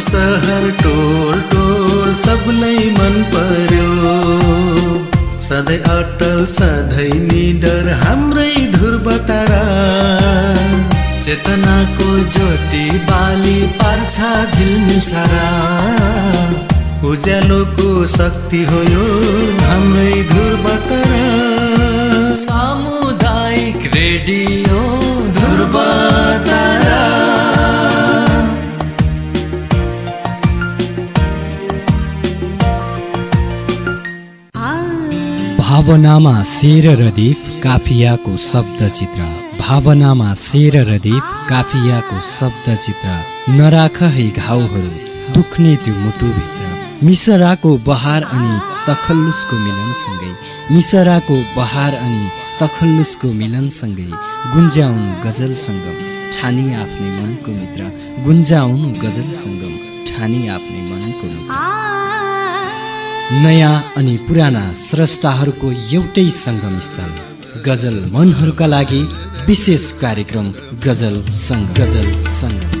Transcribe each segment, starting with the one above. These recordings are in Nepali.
सहर टोल टोल सबलाई मन पर्यो। सधैँ अटल सधैँ निडर हाम्रै ध्रुव तारा चेतनाको ज्योति बाली पार्छ झिल्मिल सारा। उज्यालोको शक्ति हो यो हाम्रै ध्रुव भावनामा शेर र काफियाको शब्द चित्र भावनामा शेर र काफियाको शब्द चित्र नराख है घाउहरू दुख्ने त्यो मुटुभित्र। मिसराको बहार अनि तखल्लुसको मिलनसँगै। मिसराको बहार अनि तखल्लुसको मिलनसँगै गुन्जाउनु गजल सङ्गम ठानी आफ्नै मनको मित्र गुन्जाउनु गजल सङ्गम ठानी आफ्नै मनको मित्र। नयाँ अनि पुराना स्रष्टाहरूको एउटै सङ्गम स्थल गजल मनहरूका लागि विशेष कार्यक्रम गजल सङ्ग गजल सङ्गम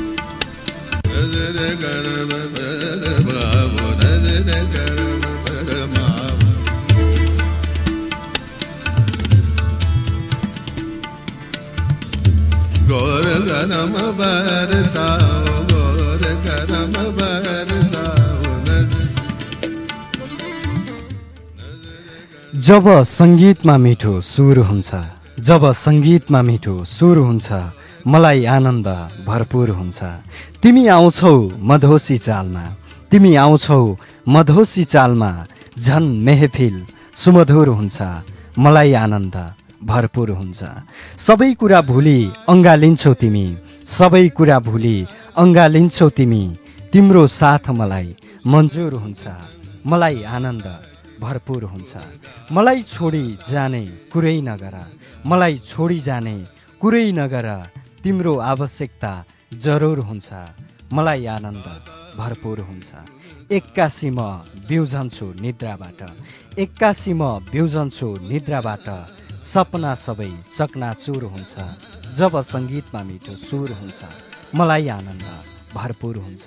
जब सङ्गीतमा मिठो सुर हुन्छ जब सङ्गीतमा मिठो सुर हुन्छ मलाई आनन्द भरपुर हुन्छ। तिमी आउँछौ मधोसी चालमा तिमी आउँछौ मधोसी चालमा झन् मेहफिल सुमधुर हुन्छ मलाई आनन्द भरपुर हुन्छ। सबै कुरा भुली अँगालिन्छौ तिमी सबै कुरा भुली अँगालिन्छौ तिमी तिम्रो साथ मलाई मन्जुर हुन्छ मलाई आनन्द भरपुर हुन्छ। मलाई छोडी जाने कुरै नगर। मलाई छोडी जाने कुरै नगर। तिम्रो आवश्यकता जरुर हुन्छ। मलाई आनन्द भरपुर हुन्छ। एक्कासी म बिउजन्छु निद्राबाट। एक्कासी म बिउजन्छु निद्राबाट। सपना सबै चकनाचुर हुन्छ। जब सङ्गीतमा मिठो सुर हुन्छ मलाई आनन्द भरपुर हुन्छ।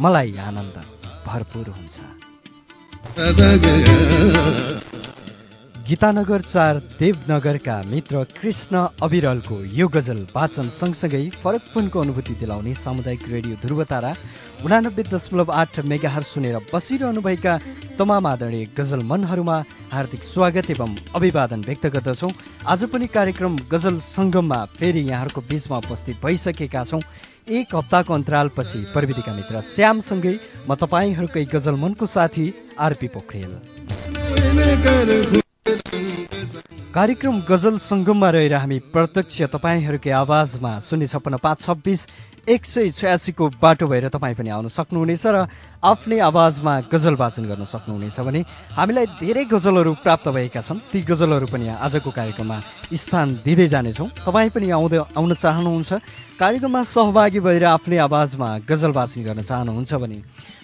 मलाई आनन्द भरपुर हुन्छ। गीतानगर चार देवनगरका मित्र कृष्ण अविरलको यो गजल वाचन सँगसँगै फरकपनको अनुभूति दिलाउने सामुदायिक रेडियो ध्रुवतारा उनानब्बे दशमलव आठ मेगाहर सुनेर बसिरहनुभएका तमाम आदरणीय गजल मनहरूमा हार्दिक स्वागत एवं अभिवादन व्यक्त गर्दछौँ। आज पनि कार्यक्रम गजल सङ्गममा फेरि यहाँहरूको बिचमा उपस्थित भइसकेका छौँ। एक हप्ताको अन्तरालपछि प्रविधिका मित्र श्यामसँगै म तपाईँहरूकै गजल मनको साथी आरपी पोखरेल। कार्यक्रम गजल सङ्गममा रहेर हामी प्रत्यक्ष तपाईँहरूकै आवाजमा शून्य छप्पन्न पाँच छब्बिस एक सय छयासीको बाटो भएर तपाईँ पनि आउन सक्नुहुनेछ र आफ्नै आवाजमा गजल वाचन गर्न सक्नुहुनेछ भने हामीलाई धेरै गजलहरू प्राप्त भएका छन्। ती गजलहरू पनि आजको कार्यक्रममा स्थान दिँदै जानेछौँ। तपाईँ पनि आउँदै आउन चाहनुहुन्छ कार्यक्रममा सहभागी भएर आफ्नै आवाजमा गजल वाचन गर्न चाहनुहुन्छ भने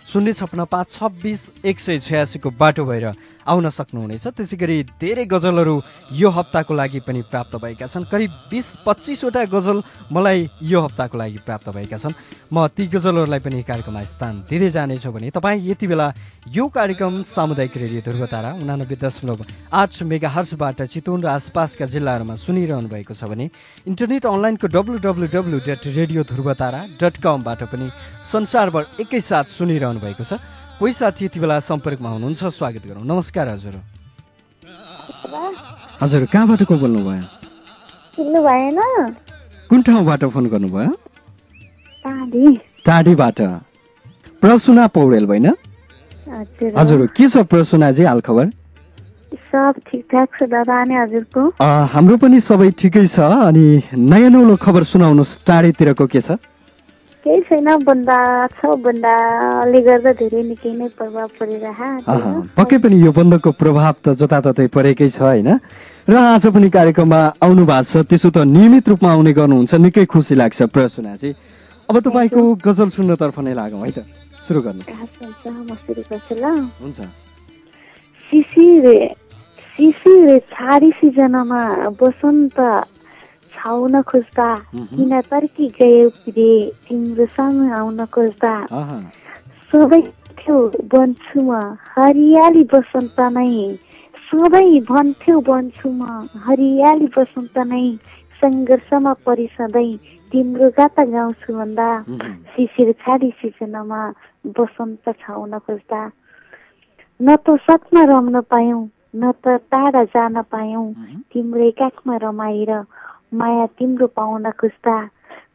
शून्य छप्पन्न पाँच छब्बिस एक सय छयासीको बाटो भएर आउन सक्नुहुनेछ। त्यसै गरी धेरै गजलहरू यो हप्ताको लागि पनि प्राप्त भएका छन्। करिब बिस पच्चिसवटा गजल मलाई यो हप्ताको लागि प्राप्त भएका छन्। म ती गजलहरूलाई पनि कार्यक्रममा स्थान दिँदै जानेछु। भने तपाईँ यति बेला यो कार्यक्रम सामुदायिक रेडियो ध्रुवतारा उनानब्बे दशमलव आठ मेगा हर्सबाट चितवन र आसपासका जिल्लाहरूमा सुनिरहनु भएको छ भने इन्टरनेट अनलाइनको W W W dot radio Dhruvatara dot कमबाट पनि संसारभर एकैसाथ सुनिरहनु भएको छ। कोही साथी यति बेला सम्पर्कमा हुनुहुन्छ स्वागत गरौँ। नमस्कार हजुर। हजुर कहाँबाट को बोल्नुभयो? कुन ठाउँबाट फोन गर्नुभयो? टाढी। टाढीबाट। प्रसुना पौडेल होइन हजुर। के छ प्रसुनाजी हालखबर सब ठिकठाक छ दादा अनि हजुरको? हाम्रो पनि सबै ठिकै छ अनि नयाँ नौलो खबर सुनाउनुहोस् टाढीतिरको के छ? केही छैन बन्दा छ बन्दाले गर्दा धेरै निकै नै प्रभाव परिरहेको पक्कै पनि यो बन्दको प्रभाव त जताततै परेकै छ होइन? र आज पनि कार्यक्रममा आउनु भएको छ त्यसो त नियमित रूपमा आउने गर्नुहुन्छ निकै खुसी लाग्छ प्रसुनाजी अब तपाईँको गजल सुन्नतर्फ नै लागौँ है त। सुरु ल हुन्छ। शिशिरे छाडी सिजनमा बसन्त छाउन खोज्दा। किन तर्की गयो पिरे तिम्रो सँग आउन खोज्दा। सधैँ थियो बन्छु म हरियाली बसन्त नै। सधैँ भन्थ्यौ बन्छु म हरियाली बसन्त नै। सङ्घर्षमा परि सधैँ तिम्रो गाता गाउँछु भन्दा शिशिर छाडी सिजनमा बसन्त छाउन खोज्दा न त साथमा रम्न पायौँ न त टाढा जान पायौँ तिम्रै काखमा रमाएर माया तिम्रो पाउन खोज्दा।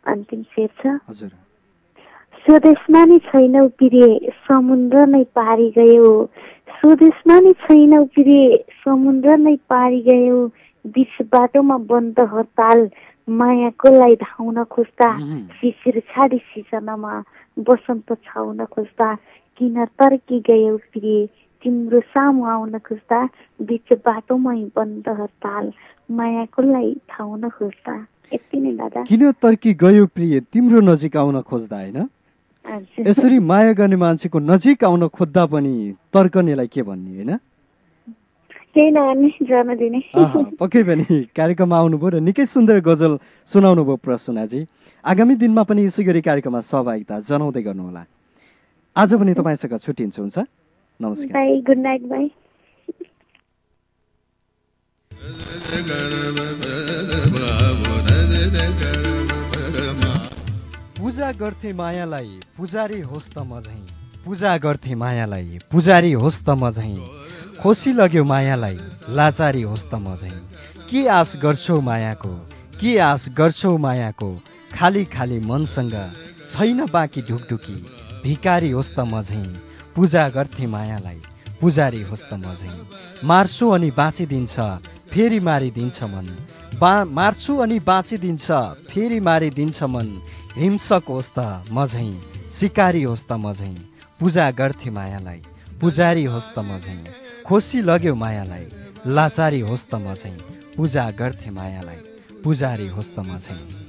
अन्तिम शेर छ। स्वदेशमा नि छैनौ पिरे समुद्र नै पारी गयो। स्वदेशमा नि छैनौ पिरे समुद्र नै पारी गयो। बिच बाटोमा बन्द हडताल मायाकोलाई धाउन खोज्दा? शिशिर छाडी सिजनमा बसन्त छाउन खोज्दा? किन तर्की गयौ पिरे तिम्रो सामु आउन खोज्दा? बिच बाटोमै बन्द हडताल मायाकोलाई थाउन खोज्दा? यति नै दादा। किन तर्की गयो प्रिय तिम्रो नजिक आउन खोज्दा होइन? यसरी माया गर्ने मान्छेको नजिक आउन खोज्दा पनि तर्कनेलाई के भन्ने होइन केही नगर्ने जान दिने आहा, पक्कै पनि कार्यक्रममा आउनुभयो र निकै सुन्दर गजल सुनाउनु भयो प्रसुनाजी आगामी दिनमा पनि यसै गरी कार्यक्रममा सहभागिता जनाउँदै गर्नुहोला। आज पनि तपाईँसँग छुट्टिन्छ हुन्छ। नमस्कार। गुड नाइट बाई पूजा गर्थे मायालाई पुजारी होस् त म झैँ। पूजा गर्थे मायालाई पुजारी होस् त म झैँ। खोसी लग्यो मायालाई। लाचारी होस् त म झैँ के आश गर्छौ मायाको? के आश गर्छौ मायाको? खाली खाली मनसँग छैन बाँकी ढुकढुकी। भिकारी होस् त म झैँ पूजा गर्थे मायालाई। पुजारी होस् त म झैँ मार्छु अनि बाँचिदिन्छ फेरि मारिदिन्छ मन। बा मार्छु अनि बाँचिदिन्छ फेरि मारिदिन्छ मन। हिंसक होस् त म झैँ सिकारी होस् त म झैँ पूजा गर्थे मायालाई। पुजारी होस् त म झैँ खोसी लग्यो मायालाई। लाचारी होस् त म झैँ पूजा गर्थे मायालाई। पुजारी होस् त म झैँ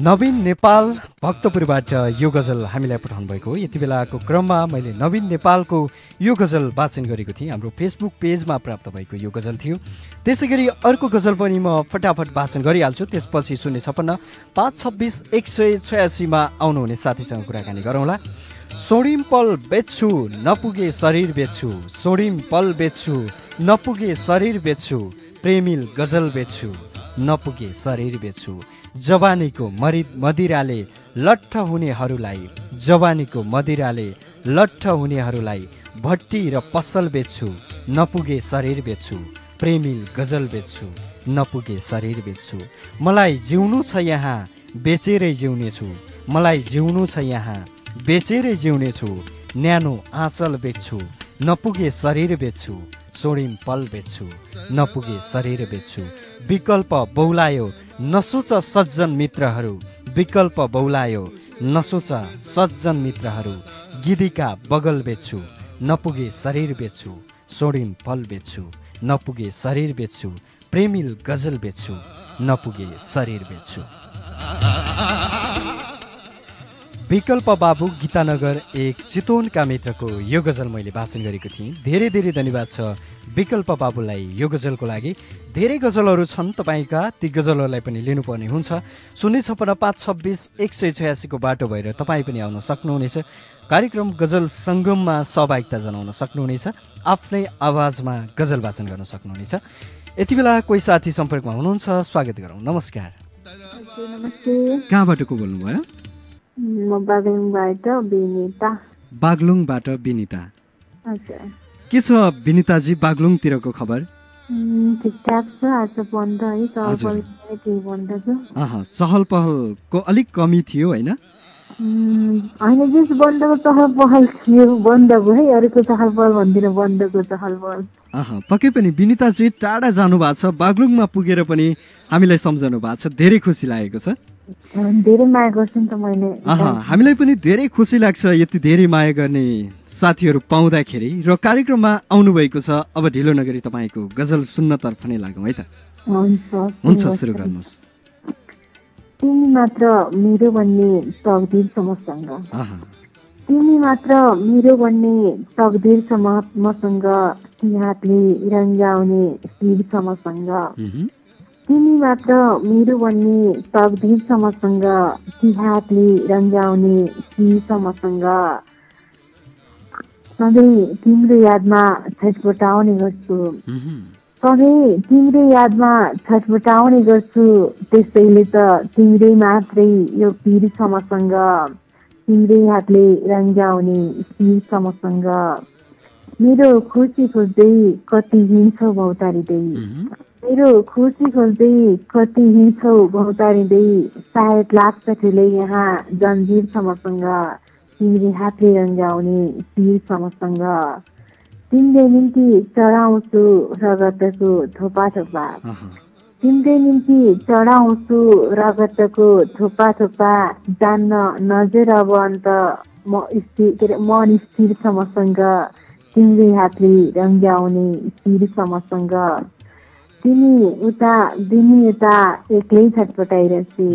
नवीन नेपाल भक्तपुरबाट यो गजल हामीलाई पठाउनु भएको हो। यति बेलाको क्रममा मैले नवीन नेपालको यो गजल वाचन गरेको थिएँ। हाम्रो फेसबुक पेजमा प्राप्त भएको यो गजल थियो। त्यसै गरी अर्को गजल पनि म फटाफट वाचन गरिहाल्छु। त्यसपछि शून्य छप्पन्न पाँच छब्बिस एक सय छयासीमा आउनुहुने साथीसँग कुराकानी गरौँला। सोडिम पल बेच्छु नपुगे शरीर बेच्छु। सोडिम पल बेच्छु नपुगे शरीर बेच्छु। प्रेमिल गजल बेच्छु नपुगे शरीर बेच्छु। जवानीको मरि मदिराले लट्ठ हुनेहरूलाई जवानीको मदिराले लट्ठ हुनेहरूलाई भट्टी र पसल बेच्छु नपुगे शरीर बेच्छु। प्रेमिल गजल बेच्छु नपुगे शरीर बेच्छु। मलाई जिउनु छ यहाँ बेचेरै जिउनेछु। मलाई जिउनु छ यहाँ। बेचेरै जिउनेछु न्यानो आँचल बेच्छु नपुगे शरीर बेच्छु सोडिम पल बेच्छु नपुगे शरीर बेच्छु। विकल्प बौलायो नसोच सज्जन मित्रहरू। विकल्प बौलायो नसोच सज्जन मित्रहरू। गिदीका बगल बेच्छु नपुगे शरीर बेच्छु सोडिम फल बेच्छु नपुगे शरीर बेच्छु प्रेमिल गजल बेच्छु नपुगे शरीर बेच्छु। विकल्प बाबु गीतानगर एक चितवनका मित्रको यो गजल मैले वाचन गरेको थिएँ। धेरै धेरै धन्यवाद छ विकल्प बाबुलाई यो गजलको लागि। धेरै गजलहरू छन् तपाईँका ती गजलहरूलाई पनि लिनुपर्ने हुन्छ। शून्य छप्पन्न पाँच छब्बिस एक सय छयासीको बाटो भएर तपाईँ पनि आउन सक्नुहुनेछ। कार्यक्रम गजल सङ्गममा सहभागिता जनाउन सक्नुहुनेछ। आफ्नै आवाजमा गजल वाचन गर्न सक्नुहुनेछ। यति बेला कोही साथी सम्पर्कमा हुनुहुन्छ स्वागत गरौँ। नमस्कार। कहाँबाट को बोल्नुभयो? म बागलुङबाट विनिता। बागलुङबाट विनिता। के छ विनिताजी बागलुङतिरको खबर? ठिकठाक छ आज बन्द है चहल पहलको अलिक कमी थियो होइन? होइन जस बन्दको चहल पहल थियो बन्दको है अरूको चहल पहल भन्दिनँ बन्दको चहल पहल पक्कै पनि विनिताजी टाढा जानु भएको छ बागलुङमा पुगेर पनि हामीलाई सम्झाउनु भएको छ धेरै खुसी लागेको छ। धेरै माया गर्छु नि त मैले। हामीलाई पनि धेरै खुसी लाग्छ यति धेरै माया गर्ने साथीहरू पाउँदाखेरि र कार्यक्रममा आउनुभएको छ। अब ढिलो नगरी तपाईँको गजल सुन्नतर्फ नै लागौँ है त। हुन्छ सुरु गर्नुहोस्। तिमी मात्र मेरो भन्ने तकदिर छ मसँग अह। तिमी मात्र मेरो भन्ने तकदिर छ म- मसँग ती हातले रङ्गाउने शिर छ मसँग उहुँ, तिमी मात्र मेरो भन्ने तकदिर छ मसँग ती हातले रङ्गाउने शिर छ मसँग सधैँ तिम्रो यादमा छटपटाउने गर्छु। सधैँ तिम्रै यादमा छटपटाउने गर्छु। त्यसैले त तिम्रै मात्रै यो पिरसम्मसँग तिम्रै हातले रङ्ग्याउने शिरसम्मसँग मेरो खुसी खोज्दै कति हिँड्छौ भौतारिँदै। मेरो खुसी खोज्दै कति हिँड्छौ भौतारिँदै सायद लाग्छ ठुलै यहाँ जन्जिरसम्मसँग तिम्रै हातले रङ्ग्याउने शिरसम्मसँग तिम्रो निम्ति चढाउँछु रगतको थोपा थोपा। तिम्रै निम्ति चढाउँछु रगतको थोपा थोपा जान्न नजर अब अन्त म स्थिर के अरे मन स्थिरसम्मसँग तिम्रै हातले रङ्ग्याउने शिरसम्मसँग तिमी उता बिमी यता एक्लै छटपटाइरहेछु।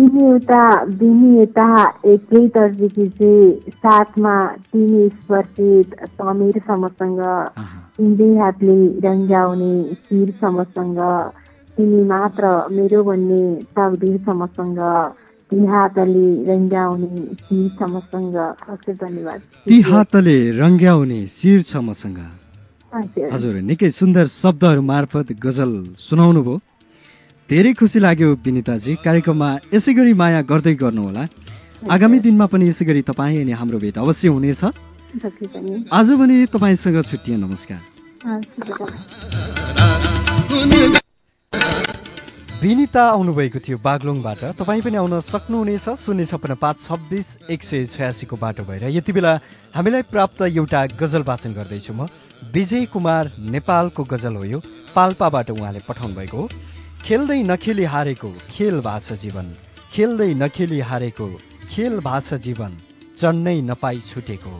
तिमी उता बिमी यता एक्लै तर्सिकी साथमा तिमी स्पर्शित समीरसम्मसँग अह। तिम्रै हातले रङ्ग्याउने शिरसम्मसँग तिमी मात्र मेरो भन्ने तकदिरसम्मसँग ती हातले रङ्ग्याउने शिरसम्मसँग हजुर धन्यवाद। ती हातले रङ्ग्याउने शिर छ मसँग हजुर। हजुर निकै सुन्दर शब्दहरू मार्फत गजल सुनाउनु भयो धेरै खुसी लाग्यो विनिताजी। कार्यक्रममा यसै गरी माया गर्दै गर्नुहोला। आगामी दिनमा पनि यसै गरी तपाईँ अनि हाम्रो भेट अवश्य हुनेछ। आज भने तपाईँसँग छुट्टिए नमस्कार। विनिता आउनुभएको थियो बागलुङबाट। तपाईँ पनि आउन सक्नुहुनेछ। शून्य छप्पन्न पाँच छब्बिस एक सय छयासीको बाटो भएर। यति बेला हामीलाई प्राप्त एउटा गजल वाचन गर्दैछु म। विजय कुमार नेपालको गजल हो यो। पाल्पाबाट उहाँले पठाउनु भएको हो। खेल्दै नखेली हारेको खेल भएको छ जीवन। खेल्दै नखेली हारेको खेल भएको छ जीवन। चढ्नै नपाई छुटेको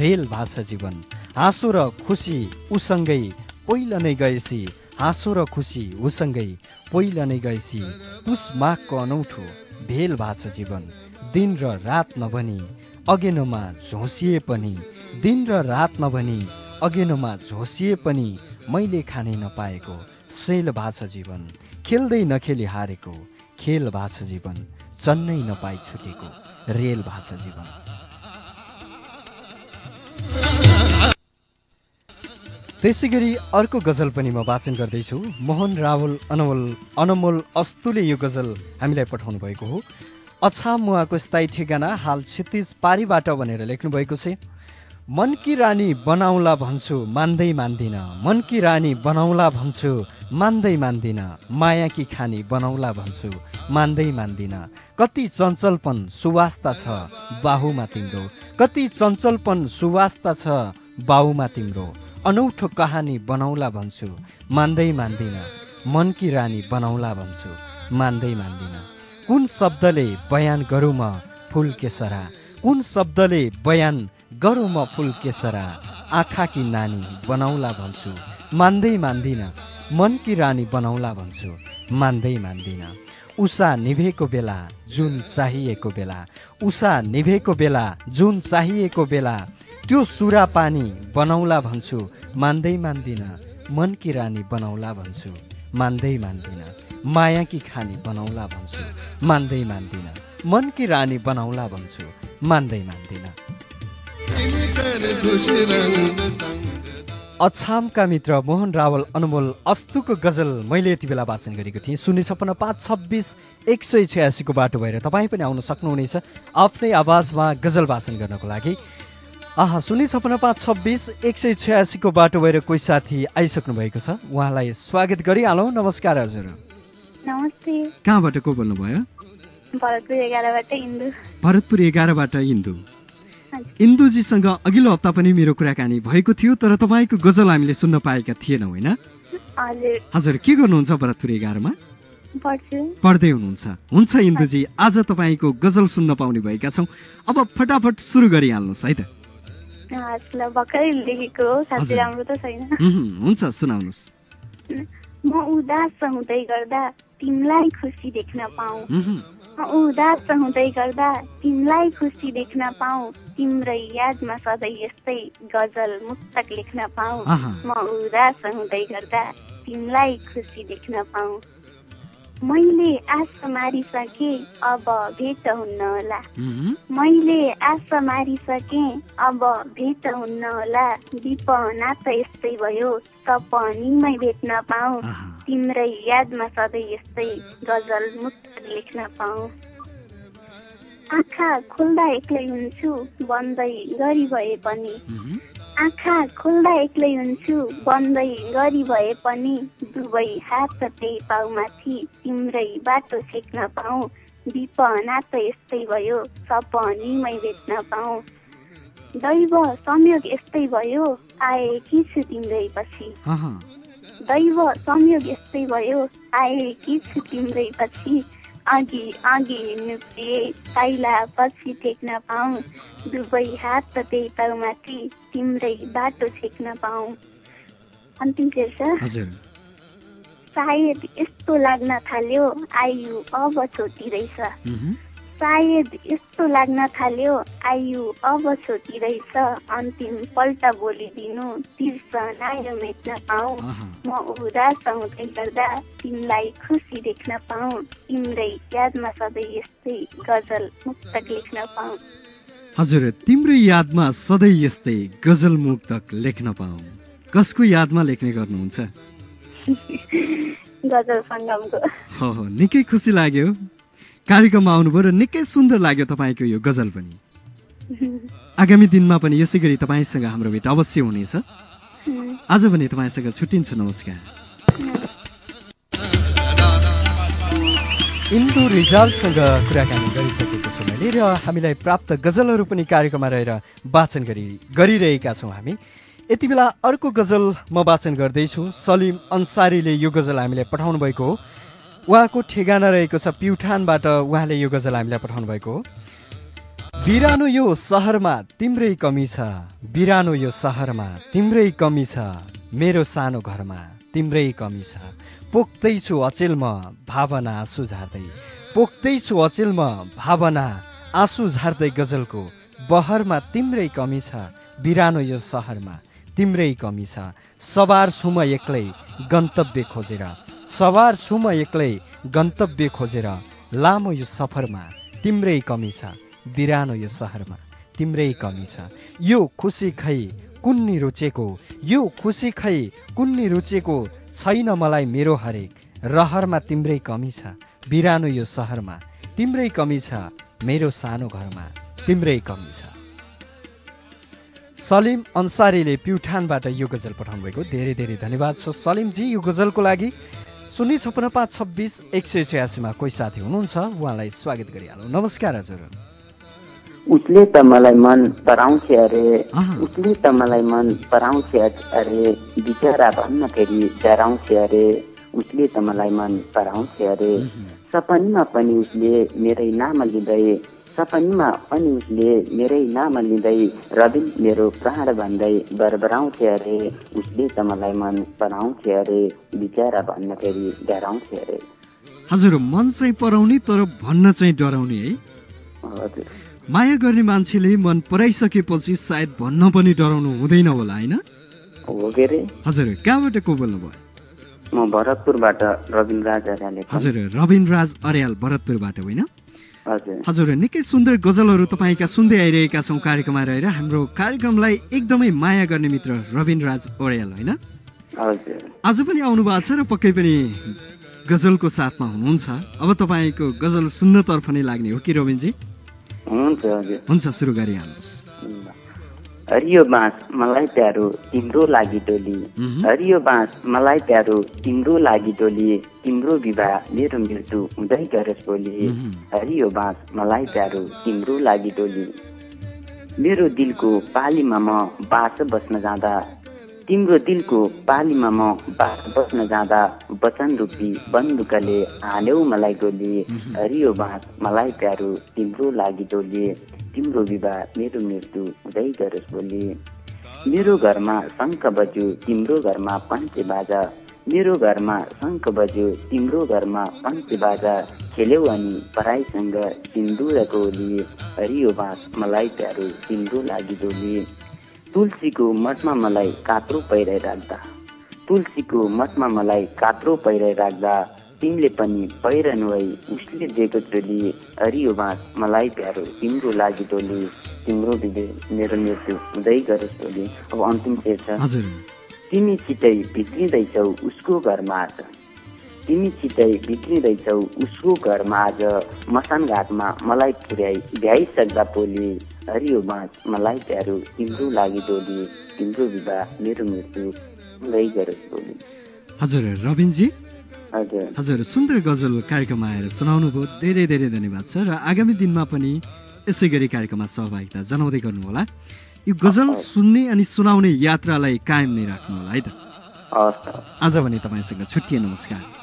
रेल छ जीवन। हाँसो र खुसी उसँगै पहिला नै गएसी। हाँसो र खुसी उसँगै पहिला नै गएसी। पुस माघको अनौठो भेल भएको छ जीवन। दिन र रात नभनी अगेनोमा झोसिए पनि। दिन र रात नभनी अगेनोमा झोसिए पनि मैले खानै नपाएको भएको छ जीवन। खेल्दै नखेली हारेको खेल भएको छ जीवन चन्नै नपाई छुटेको रेल भएको छ जीवन। त्यसै गरी अर्को गजल पनि म वाचन गर्दैछु। मोहन रावल अनमोल अनमोल अस्तुले यो गजल हामीलाई पठाउनु भएको हो। अछाम मुहाको स्थायी ठेगाना हाल क्षितिज पारीबाट भनेर लेख्नु भएको छ। मनकी रानी बनाउला भन्छु मान्दै मान्दिन। मनकी रानी बनाउला भन्छु मान्दै मान्दिन। मायाकी खानी बनाउला भन्छु मान्दै मान्दिन। कति चञ्चलपन सुवास्ता छ बाहुमा तिम्रो। कति चञ्चलपन सुवास्ता छ बाहुमा तिम्रो। अनौठो कहानी बनाउला भन्छु मान्दै मान्दिन। मनकी रानी बनाउला भन्छु मान्दै मान्दिन। कुन शब्दले बयान गरौँ म फुल केसरा? कुन शब्दले बयान गरौँ म फुल केसरा आँखाकी नानी बनाउला भन्छु। मान्दै मान्दिन मनकी रानी बनाउला भन्छु। मान्दै मान्दिन। उषा निभेको बेला जुन चाहिएको बेला। उषा निभेको बेला जुन चाहिएको बेला। त्यो सुरा पानी बनाउला भन्छु। मान्दै मान्दिन मनकी रानी बनाउला भन्छु। मान्दै मान्दिन। मायाकी खानी बनाउला भन्छु। मान्दै मान्दिन। मनकी रानी बनाउला भन्छु। मान्दै मान्दिन। अछामका मित्र मोहन रावल अनमोल अस्तुको गजल मैले यति बेला वाचन गरेको थिएँ। शून्य छप्पन्न पाँच छब्बिस एक सय छयासीको बाटो भएर तपाईँ पनि आउन सक्नुहुनेछ आफ्नै आवाजमा गजल वाचन गर्नको लागि। आहा शून्य छप्पन्न पाँच छब्बिस एक सय छयासीको बाटो भएर कोही साथी आइसक्नु भएको छ? उहाँलाई स्वागत गरिहालौँ। नमस्कार हजुर। नमस्ते। कहाँबाट को बोल्नुभयो? भरतपुर एघारबाट इन्दु। भरतपुर एघारबाट इन्दु। इन्दुजीसँग अघिल्लो हप्ता पनि मेरो कुराकानी भएको थियो तर तपाईँको गजल हामीले सुन्न पाएका थिएनौँ होइन? हजुर के गर्नुहुन्छ भरतपुर एघारमा? पढ्दै हुनुहुन्छ। हुन्छ इन्दुजी आज तपाईँको गजल सुन्न पाउने भएका छौँ। अब फटाफट सुरु गरिहाल्नुहोस् है त। हुन्छ सुनाउनुहोस्। म उदास हुँदै गर्दा तिमीलाई खुसी देख्न पाऊ। म उदास हुँदै गर्दा तिमीलाई खुसी देख्न पाऊ। तिम्रै यादमा सधैँ यस्तै गजल मुक्तक लेख्न पाऊ। म उदास हुँदै गर्दा तिमीलाई खुसी देख्न पाऊ। मैले आशा मारिसके अब भेट हुन्न होला। मैले आशा मारिसके अब भेट हुन्न होला। विपना त यस्तै भयो सपनीमै भेट्न पाऊ। तिम्रै यादमा सधैँ यस्तै गजल मुक्त लेख्न पाऊ। आँखा खोल्दा एक्लै हुन्छु बन्दै गरी भए पनि। आँखा खोल्दा एक्लै हुन्छु बन्दै गरी भए पनि। दुवै हात त्यही पाउमाथि तिम्रै बाटो छेक्न पाऊ। विपना त यस्तै भयो सपनीमै भेट्न पाऊ। दैव संयोग यस्तै भयो आएकी छु तिम्रै पछि। दैव संयोग यस्तै भयो आएकी छु तिम्रै पछि। अघि अघि हिँड्नु प्रिय पाइला पछि टेक्न पाऊ। दुवै हात त त्यही पाउमाथि तिम्रै बाटो छेक्न पाऊ। अन्तिम हजुर। सायद यस्तो लाग्न थाल्यो। आयु अब छोटी रहेछ सायद यस्तो लाग्न थाल्यो। आयु अब छोटी रहेछ। अन्तिम पल्ट बोलिदिनु। तिर्सनायो मेट्न पाऊ। म उदास हुँदै गर्दा तिमीलाई खुसी देख्न पाऊ। तिम्रै यादमा सधैँ यस्तै गजल मुक्तक लेख्न पाऊ। हजुर तिम्रो यादमा सधैँ यस्तै गजल मुक्तक लेख्न पाऊ। कसको यादमा लेख्ने गर्नुहुन्छ? गजल सङ्गमको। हो। निकै खुसी लाग्यो। कार्यक्रममा आउनुभयो र निकै सुन्दर लाग्यो तपाईँको यो गजल पनि। आगामी दिनमा पनि यसै गरी तपाईँसँग हाम्रो भेट अवश्य हुनेछ। आज भने तपाईँसँग छुट्टिन्छु नमस्कार। इन्दु रिजालसँग कुराकानी गरिसकेको छु मैले र हामीलाई प्राप्त गजलहरू पनि कार्यक्रममा रहेर वाचन गरि गरिरहेका छौँ हामी। यति बेला अर्को गजल म वाचन गर्दैछु। सलिम अन्सारीले यो गजल हामीलाई पठाउनु भएको हो। उहाँको ठेगाना रहेको छ प्युठानबाट उहाँले यो गजल हामीलाई पठाउनु भएको हो। बिरानो यो सहरमा तिम्रै कमी छ। बिरानो यो सहरमा तिम्रै कमी छ। मेरो सानो घरमा तिम्रै कमी छ। पोख्दैछु अचेल म भावना आँसु झार्दै। पोख्दैछु अचेल म भावना आँसु झार्दै गजलको। बहरमा तिम्रै कमी छ। बिरानो यो सहरमा तिम्रै कमी छ। सवार छु म एक्लै गन्तव्य खोजेर सवार छु म एक्लै गन्तव्य खोजेर लामो यो सफरमा तिम्रै कमी छ बिरानो यो सहरमा तिम्रै कमी छ। यो खुसी खै कुन्नी रुचेको यो खुसी खै कुन्नी रुचेको छैन मलाई मेरो हरेक। रहरमा तिम्रै कमी छ बिरानो यो सहरमा तिम्रै कमी छ मेरो सानो घरमा तिम्रै कमी छ। सलिम अन्सारीले प्युठानबाट यो गजल पठाउनु भएको धेरै धेरै धन्यवाद। छ सलिमजी यो गजलको लागि शून्य छपन्न पाँच छब्बिस एक सय छयासीमा कोही साथी हुनुहुन्छ? उहाँलाई स्वागत गरिहालौँ। नमस्कार हजुर। उसले त मलाई मन पराउँछ अरे। उसले त मलाई मन पराउँछ अरे। बिचरा भन्न फेरि डराउँछ अरे। उसले त मलाई मन पराउँछ अरे। सपनीमा पनि उसले मेरै नाम लिँदै सपनीमा पनि उसले मेरै नाम लिँदै रबिन मेरो प्राण भन्दै बरबराउँछ अरे उसले त मलाई मन पराउँछ अरे बिचरा भन्न फेरि डराउँछ अरे हजुर मन चाहिँ पराउने तर भन्न चाहिँ डराउने है हजुर माया गर्ने मान्छेले मन पराइसकेपछि सायद भन्न पनि डराउनु हुँदैन होला होइन हो के अरे हजुर कहाँबाट को बोल्नुभयो म भरतपुरबाट रविन राज आर्याले हजुर रविन राज अर्याल भरतपुरबाट होइन हजुर। निकै सुन्दर गजलहरू तपाईँका सुन्दै आइरहेका छौँ कार्यक्रममा रहेर। हाम्रो कार्यक्रमलाई एकदमै माया गर्ने मित्र रविन राज ओर्याल होइन आज पनि आउनु भएको छ र पक्कै पनि गजलको साथमा हुनुहुन्छ। अब तपाईँको गजल सुन्नतर्फ नै लाग्ने हो कि रविनजी? हुन्छ सुरु गरिहाल्नुहोस्। हरियो बाँस मलाई प्यारो तिम्रो लागि डोली। हरियो बाँस मलाई प्यारो तिम्रो लागि डोली। तिम्रो विवाह मेरो मृत्यु हुँदै गरोस् भोलि। हरियो बाँस मलाई प्यारो तिम्रो लागि डोली। मेरो दिलको पालीमा म बास बस्न जाँदा तिम्रो दिलको पालीमा म बास बस्न जाँदा वचन रूपी बन्दुकले हाल्यौ मलाई गोली हरियो बाँस मलाई प्यारो तिम्रो लागि डोली। तिम्रो विवाह मेरो मृत्यु हुँदै गरोस् भोलि। मेरो घरमा शङ्ख बज्यो तिम्रो घरमा पञ्चे बाजा। मेरो घरमा शङ्ख बज्यो तिम्रो घरमा पञ्चे बाजा। खेल्यौ अनि पराईसँग सिन्दुर गोली। हरियो बाँस मलाई प्यारो तिम्रो लागि डोली। तुलसीको मठमा मलाई कात्रो पहिराइ राख्दा। तुलसीको मठमा मलाई कात्रो पहिराइ राख्दा। तिमीले पनि पहिरहनु है। उसले दिएको चोली हरियो बाँस मलाई प्यारो। तिम्रो लागि टोली तिम्रो बिदे मेरो मृत्यु हुँदै गरोस् टोली अब अन्तिम शेर छ। तिमी छिटै भित्रिँदैछौ उसको घरमा आज। तिमी छिटै भित्रिँदैछौ उसको घरमा आज। मसान घाटमा मलाई पुर्याई भ्याइसक्दा पोली। हरियो बाँच मलाई प्यारो। तिम्रो लागि डोली तिम्रो विवाह मेरो मृत्यु हुँदै गरोस् टोली हजुर रविनजी। हजुर। हजुर सुन्दर गजल कार्यक्रममा आएर सुनाउनु भयो धेरै धेरै धन्यवाद छ र आगामी दिनमा पनि यसै गरी कार्यक्रममा सहभागिता जनाउँदै गर्नुहोला। यो गजल सुन्ने अनि सुनाउने यात्रालाई कायम नै राख्नु होला है त? आज भने तपाईँसँग छुट्टिए नमस्कार।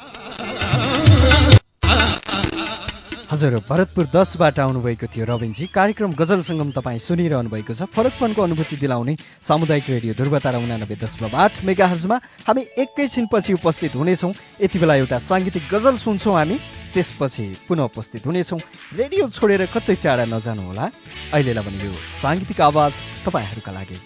हजुर भरतपुर दसबाट आउनुभएको थियो रविनजी। कार्यक्रम गजल सङ्गम तपाईँ सुनिरहनु भएको छ। फरकपनको अनुभूति दिलाउने सामुदायिक रेडियो ध्रुवतारा उनानब्बे दशमलव आठ मेगा हर्जमा हामी एकैछिनपछि उपस्थित हुनेछौँ। यति बेला एउटा साङ्गीतिक गजल सुन्छौँ हामी। त्यसपछि पुनः उपस्थित हुनेछौँ। रेडियो छोडेर कतै टाढा नजानुहोला। अहिलेलाई भने यो साङ्गीतिक आवाज तपाईँहरूका लागि।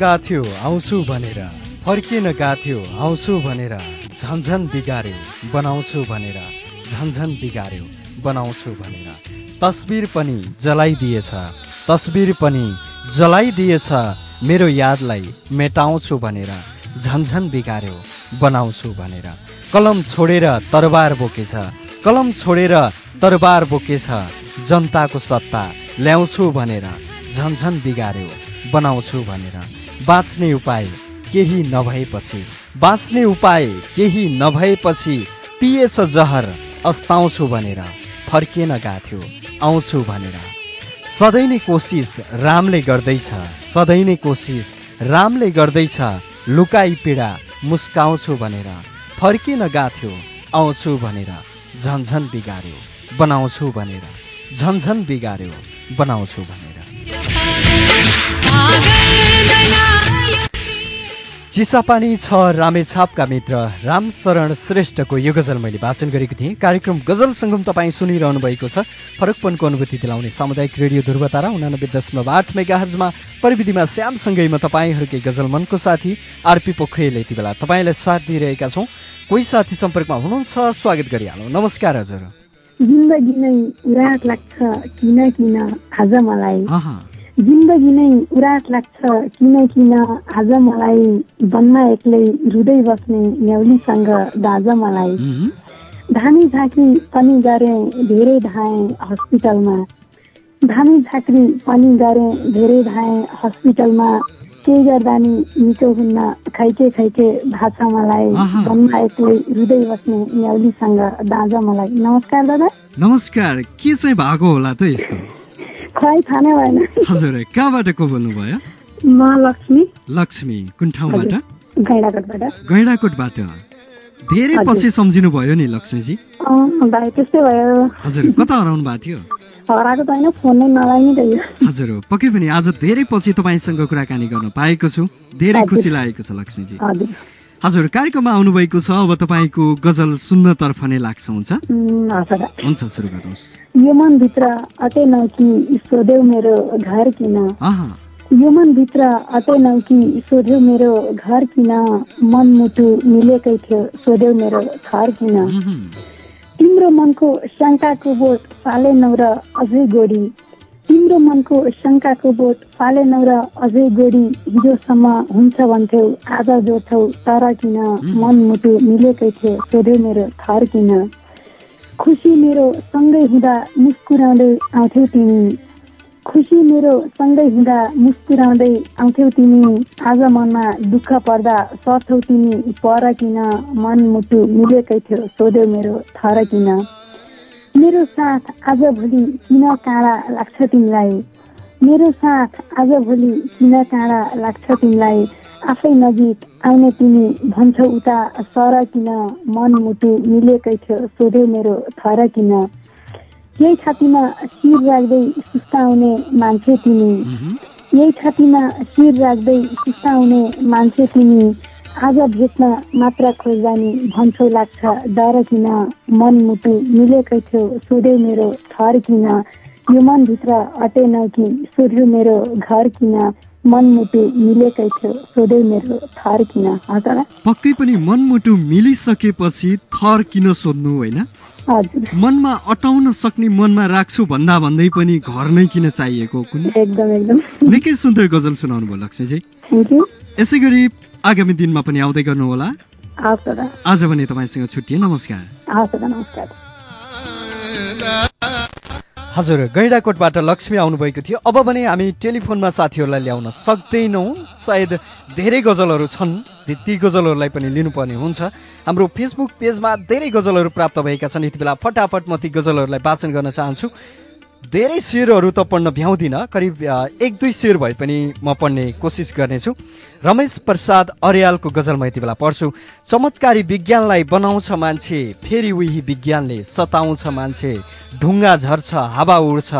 गाथ्यो आउँछु भनेर। फर्किन गाथ्यो आउँछु भनेर। झन्झन बिगार्यो बनाउँछु भनेर। झन्झन बिगार्यो बनाउँछु भनेर। तस्बिर पनि जलाइदिएछ। तस्बिर पनि जलाइदिएछ। मेरो यादलाई मेटाउँछु भनेर। झन्झन बिगार्यो बनाउँछु भनेर। कलम छोडेर तरबार बोकेछ। कलम छोडेर तरबार बोकेछ। जनताको सत्ता ल्याउँछु भनेर। झन्झन बिगार्यो बनाउँछु भनेर। बाँच्ने उपाय केही नभएपछि बाँच्ने उपाय केही नभएपछि पिएछ जहर अस्ताउँछु भनेर फर्किन गाथ्यो आउँछु भनेर। सधैँ नै कोसिस रामले गर्दैछ सधैँ नै कोसिस रामले गर्दैछ लुकाई पीडा मुस्काउँछु भनेर फर्किन गाथ्यो आउँछु भनेर झन्झन बिगार्यो बनाउँछु भनेर झन्झन बिगार्यो बनाउँछु भनेर। चिसापानी छ रामेछापका मित्र राम शरण श्रेष्ठको यो गजल मैले वाचन गरेको थिएँ। कार्यक्रम गजल सङ्गम तपाईँ सुनिरहनु भएको छ। फरकपनको अनुभूति दिलाउने सामुदायिक रेडियो ध्रुवतारा उनानब्बे दशमलव आठ मेगा हर्जमा प्रविधिमा श्यामसँगै म तपाईँहरूकै गजल मनको साथी आरपी पोखरेल यति बेला तपाईँलाई साथ दिइरहेका छौँ। कोही साथी सम्पर्कमा हुनुहुन्छ? स्वागत गरिहालौँ। नमस्कार हजुर। जिन्दगी नै लाग्छ। किन किन? आज मलाई। जिन्दगी नै उराट लाग्छ किन किन आज मलाई वनमा एक्लै रुँदै बस्ने न्याउलीसँग दाज मलाई। धामी झाँक्री पनि गरेँ धेरै धाएँ हस्पिटलमा। धामी झाँक्री पनि गरेँ धेरै धाएँ हस्पिटलमा। केही गर्दा नि निको हुन्न खैके खैके भाषा मलाई एक्लै रुँदै बस्ने न्याउलीसँग दाज मलाई। नमस्कार दादा। नमस्कार के चाहिँ भएको होला त यस्तो? हजुर कहाँबाट को बोल्नुभयो? म लक्ष्मी। लक्ष्मी कुन ठाउँबाट? गैँडाकोटबाट। धेरै। पछि सम्झिनु भयो नि लक्ष्मीजी। हजुर कता हराउनु भएको थियो? हजुर पक्कै पनि आज धेरै पछि तपाईँसँग कुराकानी गर्न पाएको छु। धेरै। खुसी लागेको छ लक्ष्मीजी। हजुर कार्यक्रममा आउनुभएको छ। अब तपाईँको गजल सुन्नतर्फ नै लाग्छ हुन्छ? हुन्छ सुरु गर्नुहोस्। यो मनभित्र अटेनौ कि सोध्यौ मेरो घर किन? यो मनभित्र अटेनौ कि सोध्यौ मेरो घर किन? मनमुटु मिलेकै थियो सोध्यौ मेरो थर किन। तिम्रो मनको शङ्काको बोट फालेनौ र अझै गोडी तिम्रो मनको शङ्काको बोट फालेनौ र अझै गोडी हिजोसम्म हुन्छ भन्थ्यौ आज जोड्छौ तर किन? मनमुटु मिलेकै थियो सोध्यौ मेरो थर किन? खुसी मेरो सँगै हुँदा मुस्कुराउँदै आउँथ्यौ तिमी। खुसी मेरो सँगै हुँदा मुस्कुराउँदै आउँथ्यौ तिमी। आज मनमा दुःख पर्दा सर्छौ तिमी पर किन? मनमुटु मिलेकै थियो सोध्यौ मेरो थर किन? मेरो साथ आजभोलि किन काँडा लाग्छ तिमीलाई? मेरो साथ आजभोलि किन काँडा लाग्छ तिमीलाई? आफै नजिक आउने तिमी भन्छौ उता सर किन? मनमुटु मिलेकै थियो सोध्यौ मेरो थर किन? यही छातीमा शिर राख्दै सुस्ताउने मान्छे तिमी। यही छातीमा शिर राख्दै सुस्ताउने मान्छे तिमी। आज भेट्न मात्र खोज्दा नि भन्छौ लाग्छ। डर किन मनमुटु मिलेकै थियो सोध्यौ मेरो थर किन? यो मनभित्र अटेन कि सोध्यौ मेरो घर किन? मनमुटु मिलेकै थियो सोध्यौ मेरो थर किन? हजुर। पक्कै पनि मनमुटु मिलिसकेपछि थर किन सोध्नु होइन? मनमा अटाउन सक्ने मनमा राख्छु भन्दा भन्दै पनि घर नै किन चाहिएको एकदम एकदम। निकै सुन्दर गजल सुनाउनु भयो लक्ष्मीजी यसै गरी आगामी दिनमा पनि आउँदै गर्नुहोला। आज भने तपाईँसँग छुट्टिए नमस्कार। हजुर गैँडाकोटबाट लक्ष्मी आउनुभएको थियो। अब भने हामी टेलिफोनमा साथीहरूलाई ल्याउन सक्दैनौँ। सायद धेरै गजलहरू छन्। ती गजलहरूलाई पनि लिनुपर्ने हुन्छ। हाम्रो फेसबुक पेजमा धेरै गजलहरू प्राप्त भएका छन्। यति बेला फटाफट म ती गजलहरूलाई वाचन गर्न चाहन्छु। धेरै शेरहरू त पढ्न भ्याउँदिनँ करिब एक दुई शेर भए पनि म पढ्ने कोसिस गर्नेछु। रमेश प्रसाद अर्यालको गजल म यति बेला पढ्छु। चमत्कारी विज्ञानलाई बनाउँछ मान्छे फेरि उही विज्ञानले सताउँछ मान्छे। ढुङ्गा झर्छ हावा उड्छ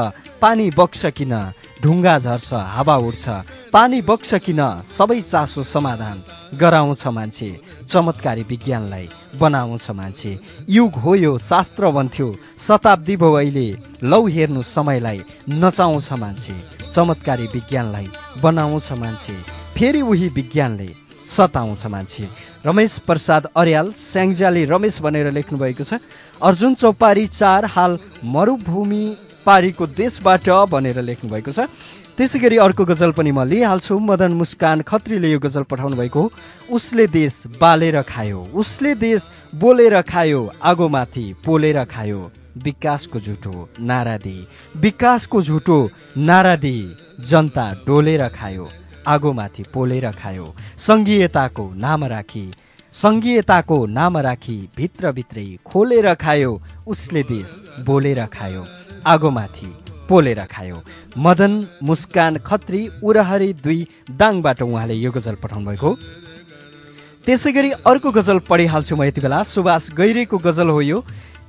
पानी बग्छ किन? ढुङ्गा झर्छ हावा उड्छ पानी बग्छ किन सबै चासो समाधान गराउँछ मान्छे चमत्कारी विज्ञानलाई बनाउँछ मान्छे। युग हो यो शास्त्र भन्थ्यो शताब्दी भयो अहिले लौ हेर्नु समयलाई नचाउँछ मान्छे चमत्कारी विज्ञानलाई बनाउँछ मान्छे फेरि उही विज्ञानले सताउँछ मान्छे। रमेश प्रसाद अर्याल स्याङ्जाली रमेश भनेर लेख्नुभएको छ अर्जुन चौपारी चार हाल मरुभूमि पारीको देशबाट भनेर लेख्नुभएको छ। त्यसै गरी अर्को गजल पनि म लिइहाल्छु। मदन मुस्कान खत्रीले यो गजल पठाउनु भएको हो। उसले देश बालेर खायो। उसले देश बोलेर खायो। आगोमाथि पोलेर खायो। विकासको झुटो नारा दिई विकासको झुटो नारा दिई जनता डोलेर खायो। आगोमाथि पोलेर खायो। सङ्घीयताको नाम राखी। सङ्घीयताको नाम राखी। भित्रभित्रै खोलेर खायो। उसले देश बोलेर खायो। आगोमाथि पोलेर खायो। मदन मुस्कान खत्री उरहरी दुई दाङबाट उहाँले यो गजल पठाउनु भएको। त्यसै गरी अर्को गजल पढिहाल्छु म यति बेला सुभाष गैरेको गजल हो यो।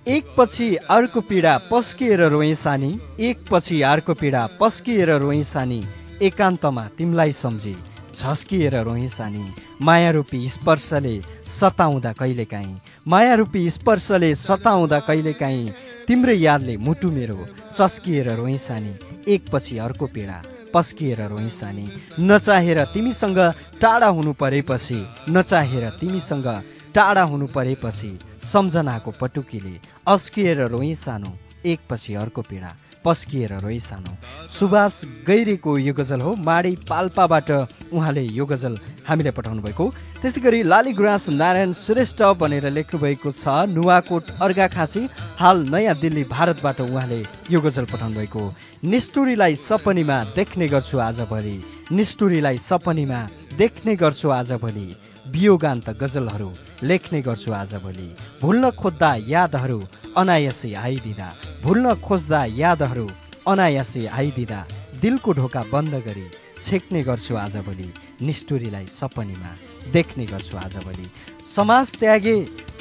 एकपछि अर्को पीडा पस्किएर रोएँ सानी। एकपछि अर्को पीडा पस्किएर रोएँ सानी। एकान्तमा तिमीलाई सम्झे झस्किएर रोएँ सानी। माया रूपी स्पर्शले सताउँदा कहिलेकाहीँ। माया रूपी स्पर्शले सताउँदा कहिलेकाहीँ। तिम्रै यादले मुटु मेरो चस्किएर रोएँ सानी एकपछि अर्को पीडा पस्किएर रोएँ सानी नचाहेर तिमीसँग टाढा हुनु परेपछि नचाहेर तिमीसँग टाढा हुनु परेपछि सम्झनाको पटुकीले अस्किएर रोएँ सानो एकपछि अर्को पीडा पस्किएर सानो सुभाष गैरीको यो गजल हो माडी पाल्पाबाट उहाँले यो गजल हामीलाई पठाउनु भएको। त्यसै गरी लाली गुराँस नारायण श्रेष्ठ भनेर लेख्नु भएको छ नुवाकोट अर्घाखाँची हाल नयाँ दिल्ली भारतबाट उहाँले यो गजल पठाउनु भएको। निष्ठुरीलाई सपनीमा देख्ने गर्छु आजभरि निष्ठुरीलाई सपनीमा देख्ने गर्छु आजभरि वियोगान्त गजलहरू लेख्ने गर्छु आजभोलि भुल्न खोज्दा यादहरू अनायासै आइदिँदा। भुल्न खोज्दा यादहरू अनायासै आइदिँदा। दिलको ढोका बन्द गरी छेक्ने गर्छु आजभोलि निष्ठुरीलाई सपनीमा देख्ने गर्छु आजभोलि समाज त्यागे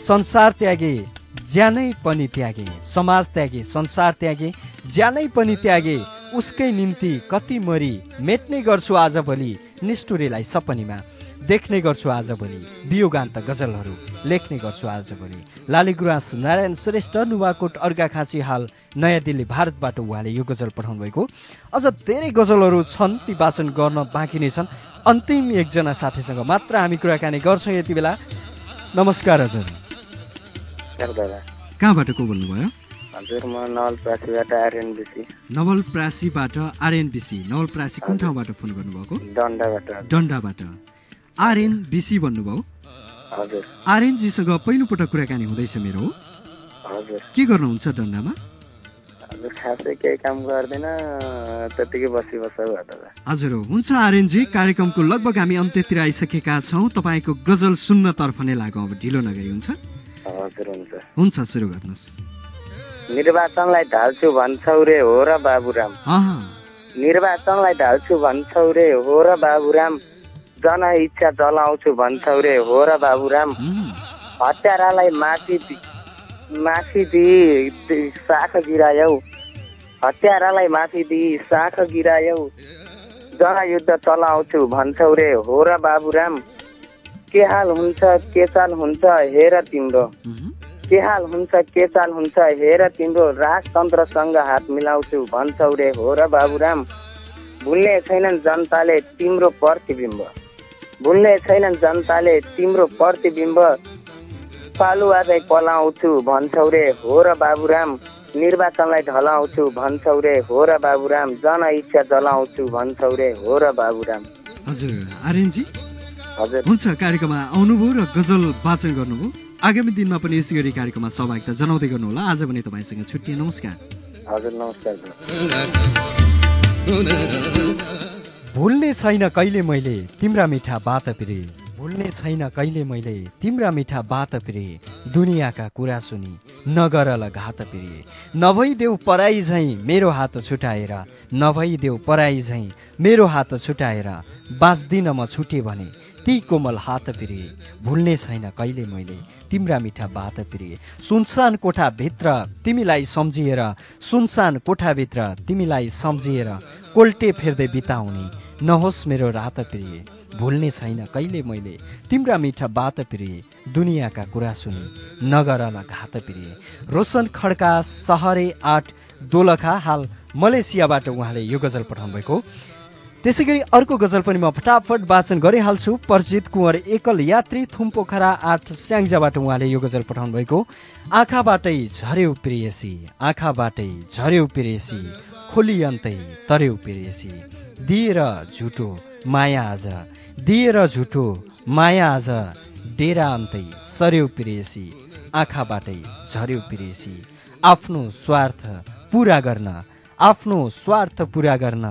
संसार त्यागे ज्यानै पनि त्यागे। समाज त्यागे संसार त्यागे ज्यानै पनि त्यागे। उसकै निम्ति कति मरी मेट्ने गर्छु आजभोलि निष्ठुरीलाई सपनीमा देख्ने गर्छु आजभोलि बियोगान्त गजलहरू लेख्ने गर्छु आजभोलि लालीगुराँस नारायण श्रेष्ठ नुवाकोट अर्घाखाँची हाल नयाँ दिल्ली भारतबाट उहाँले यो गजल पठाउनु भएको। अझ धेरै गजलहरू छन् ती वाचन गर्न बाँकी नै छन्। अन्तिम एकजना साथीसँग मात्र हामी कुराकानी गर्छौँ यति बेला। नमस्कार हजुर। कहाँबाट को बोल्नुभयो? हजुर म नवलप्रासीबाट आरएनबिसी। नवलप्रासीबाट आरएनबिसी। नवलप्रासी कुन ठाउँबाट फोन गर्नुभएको? डन्डाबाट। डन्डाबाट। आरएनबिसी भन्नुभयो। हजुर। आरएनजीसँग पहिलोपटक कुराकानी हुँदैछ मेरो। के गर्नुहुन्छ डन्डामा? हजुर खासै केही काम गर्दैन त्यतिकै बसी बस्छ हजुर हुन्छ आर्यनजी कार्यक्रमको लगभग हामी अन्त्यतिर आइसकेका छौँ। तपाईँको गजल सुन्नतर्फ नै लागौँ अब ढिलो नगरी हुन्छ। हजुर हुन्छ। हुन्छ सुरु गर्नुहोस्। निर्वाचनलाई ढाल्छु भन्छौ रे हो र बाबुराम। निर्वाचनलाई ढाल्छु भन्छौ रे हो र बाबुराम। जनइच्छा जलाउँछु भन्छौ रे। हो र बाबुराम हत्यारालाई माथि माथि दिई साख गिरायौ। हत्यारालाई माथि दिई साख गिरायौ। जनयुद्ध चलाउँछु भन्छौ रे। हो र बाबुराम के हाल हुन्छ के चाल हुन्छ हेर तिम्रो। के हाल हुन्छ के चाल हुन्छ हेर तिम्रो राजतन्त्रसँग हात मिलाउँछु भन्छौ रे। हो र बाबुराम भुल्ने छैनन् जनताले तिम्रो प्रतिबिम्ब। भुल्ने छैनन् जनताले तिम्रो प्रतिबिम्ब। पालुवादै पलाउँछु भन्छौ रे हो र बाबुराम निर्वाचनलाई ढलाउँछु भन्छौ रे हो र बाबुराम जनइच्छा जलाउँछु भन्छौ रे हो र बाबुराम। हजुर आर्यनजी? हजुर। हुन्छ कार्यक्रममा आउनुभयो र गजल वाचन गर्नुभयो। आगामी दिनमा पनि यसै गरी कार्यक्रममा सहभागिता जनाउँदै गर्नुहोला। आज भने तपाईँसँग छुट्टिए। नमस्कार। हजुर नमस्कार। भुल्ने छैन कहिले मैले तिम्रा मिठा बात पिरे। भुल्ने छैन कहिले मैले तिम्रा मिठा बात पिरे। दुनियाँका कुरा सुनि नगर ल घात पिरे। नभइदेऊ पराई झैँ मेरो हात छुटाएर नभइदेऊ पराई झैँ मेरो हात छुटाएर बाँच्दिन म छुटे भने ती कोमल हात पिरे भुल्ने छैन कहिले मैले। तिम्रा मिठा बात पिरे सुनसान कोठाभित्र तिमीलाई सम्झिएर सुनसान कोठाभित्र तिमीलाई सम्झिएर कोल्टे फेर्दै बिताउने। नहोस् मेरो रात प्रिय भुल्ने छैन कहिले मैले। तिम्रा मिठा बात प्रिय दुनियाँका कुरा सुनि। नगरल घात प्रिय रोशन खड्का सहरे आठ दोलखा हाल मलेसियाबाट उहाँले यो गजल पठाउनु भएको। त्यसै गरी अर्को गजल पनि म फटाफट वाचन गरिहाल्छु। परिचित कुँवर एकल यात्री थुम्पोखरा आठ स्याङ्जाबाट उहाँले यो गजल पठाउनु भएको। आँखाबाटै झर्यौ प्रियसी आँखाबाटै झर्यौ प्रियसी खोलियन्तै तर्यौ प्रियसी। दिएर झुटो माया आज दिएर झुटो माया आज डेरा अन्तै सर्यौ प्रियसी आँखाबाटै झर्यौ प्रियसी। आफ्नो स्वार्थ पुरा गर्न आफ्नो स्वार्थ पुरा गर्न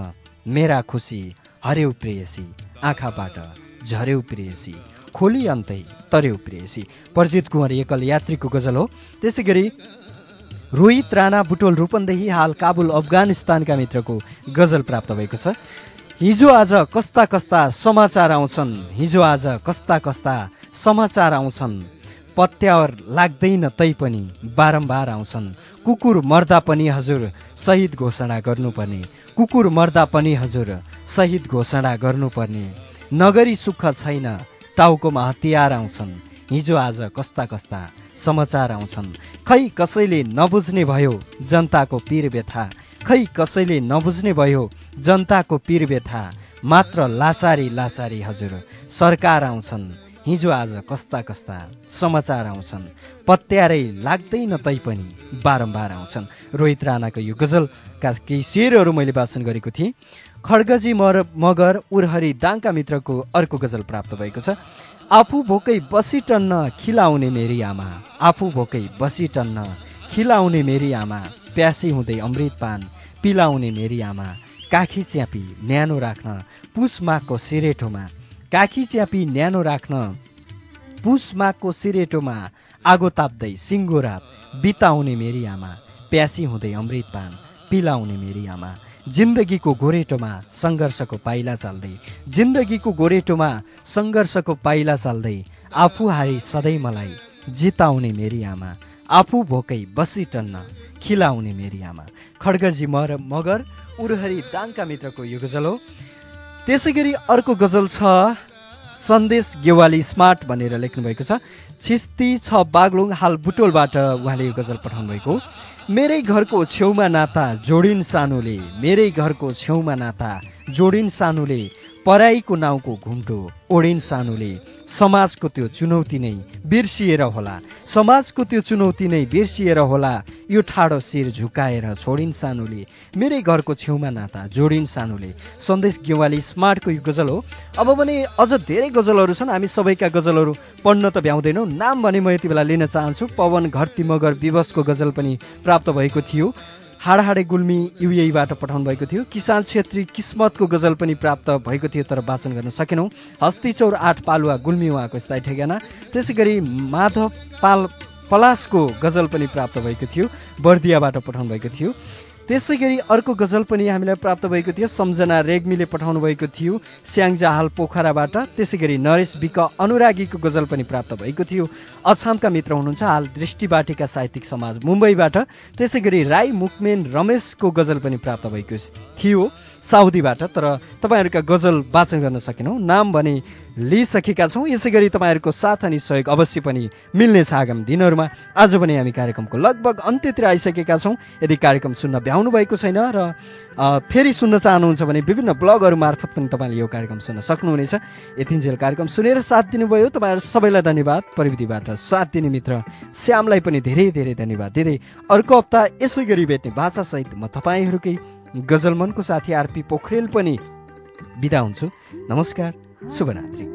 मेरा खुसी हर्यौ प्रेयसी आँखाबाट झर्यौ प्रेयसी खोली अन्तै तर्यौ प्रेयसी। परिचित कुँवर एकल यात्रीको गजल हो। त्यसै गरी रोहित राणा बुटोल रूपन्देही हाल काबुल अफगानिस्तानका मित्रको गजल प्राप्त भएको छ। हिजो आज कस्ता कस्ता समाचार आउँछन्। हिजो आज कस्ता कस्ता समाचार आउँछन्। पत्यावर लाग्दैन तैपनि बारम्बार आउँछन्। कुकुर मर्दा पनि हजुर शहीद घोषणा गर्नुपर्ने कुकुर मर्दा पनि हजुर शहीद घोषणा गर्नुपर्ने। नगरी सुख छैन टाउकोमा हतियार आउँछन्। हिजो आज कस्ता कस्ता समाचार आउँछन्। खै कसैले नबुझ्ने भयो जनताको पीर व्यथा? खै कसैले नबुझ्ने भयो जनताको पीर व्यथा? मात्र लाचारी लाचारी हजुर सरकार आउँछन्। हिजो आज कस्ता कस्ता समाचार आउँछन्। पत्यारै लाग्दैन तैपनि बारम्बार आउँछन्। रोहित राणाको यो गजलका केही शेरहरू मैले वाचन गरेको थिएँ। खड्गजी मर मगर उर्हरी दाङका मित्रको अर्को गजल प्राप्त भएको छ। आफू भोकै बसिटन्न खिलाउने मेरी आमा आफू भोकै बसिटन्न खिलाउने मेरी आमा प्यासी हुँदै अमृत पान पिलाउने मेरी आमा काखी च्यापी न्यानो राख्न पुस माघको सिरेटोमा काखी च्यापी न्यानो राख्न। पुस माघको सिरेटोमा आगो ताप्दै सिङ्गो रात बिताउने मेरी आमा प्यासी हुँदै अमृत पान पिलाउने मेरी आमा। जिन्दगीको गोरेटोमा सङ्घर्षको पाइला चाल्दै जिन्दगीको गोरेटोमा सङ्घर्षको पाइला चाल्दै आफू हारी सधैँ मलाई जिताउने मेरी आमा आफू भोकै बसी टन्न खिलाउने मेरी आमा। खड्गजी मर मगर उरहरी दाङका मित्रको यो गजल हो। त्यसै गरी अर्को गजल छ सन्देश गेवाली स्मार्ट भनेर लेख्नुभएको छ छिस्ती छ बागलुङ हाल बुटोलबाट उहाँले यो गजल पठाउनु भएको। मेरै घरको छेउमा नाता जोडिन सानोले मेरै घरको छेउमा नाता जोडिन सानोले पराईको नाउँको घुम्टो ओडिन सानोले। समाजको त्यो चुनौती नै बिर्सिएर होला। समाजको त्यो चुनौती नै बिर्सिएर होला। यो ठाडो शिर झुकाएर छोडिन सानोले। मेरै घरको छेउमा नाता जोडिन सानोले। सन्देश गेवाली स्मार्टको यो गजल हो। अब भने अझ धेरै गजलहरू छन्। हामी सबैका गजलहरू पढ्न त भ्याउँदैनौँ। नाम भने म यति बेला लिन चाहन्छु। पवन घरती मगर विवशको गजल पनि प्राप्त भएको थियो। हाडहाडे गुल्मी युएबाट पठाउनु भएको थियो। किसान छेत्री किस्मतको गजल पनि प्राप्त भएको थियो तर वाचन गर्न सकेनौँ। हस्तीचौर आठ पालुवा गुल्मी उहाँको स्थायी ठेगाना। त्यसै गरी माधव पाल पलासको गजल पनि प्राप्त भएको थियो बर्दियाबाट पठाउनु भएको थियो। त्यसै गरी अर्को गजल पनि हामीलाई प्राप्त भएको थियो। सम्झना रेग्मीले पठाउनु भएको थियो। स्याङ्जा हाल पोखराबाट। त्यसै गरी नरेश विक अनुरागीको गजल पनि प्राप्त भएको थियो। अछामका मित्र हुनुहुन्छ हाल दृष्टिबाटिका साहित्यिक समाज मुम्बईबाट। त्यसै गरी राई मुकमेन रमेशको गजल पनि प्राप्त भएको थियो। साउदीबाट तर तपाईँहरूका गजल वाचन गर्न सकेनौँ। नाम भने लिइसकेका छौँ। यसै गरी तपाईँहरूको साथ अनि सहयोग अवश्य पनि मिल्नेछ आगामी दिनहरूमा। आज पनि हामी कार्यक्रमको लगभग अन्त्यतिर आइसकेका छौँ। यदि कार्यक्रम सुन्न भ्याउनु भएको छैन र फेरि सुन्न चाहनुहुन्छ भने विभिन्न ब्लगहरू मार्फत पनि तपाईँले यो कार्यक्रम सुन्न सक्नुहुनेछ। यतिन्जेल कार्यक्रम सुनेर साथ दिनुभयो। तपाईँहरू सबैलाई धन्यवाद। प्रविधिबाट साथ दिने मित्र श्यामलाई पनि धेरै धेरै धन्यवाद दिँदै अर्को हप्ता यसै गरी भेट्ने भाषासहित म तपाईँहरूकै गजल मनको साथी आरपी पोखरेल पनि बिदा हुन्छु। नमस्कार शुभरात्रि।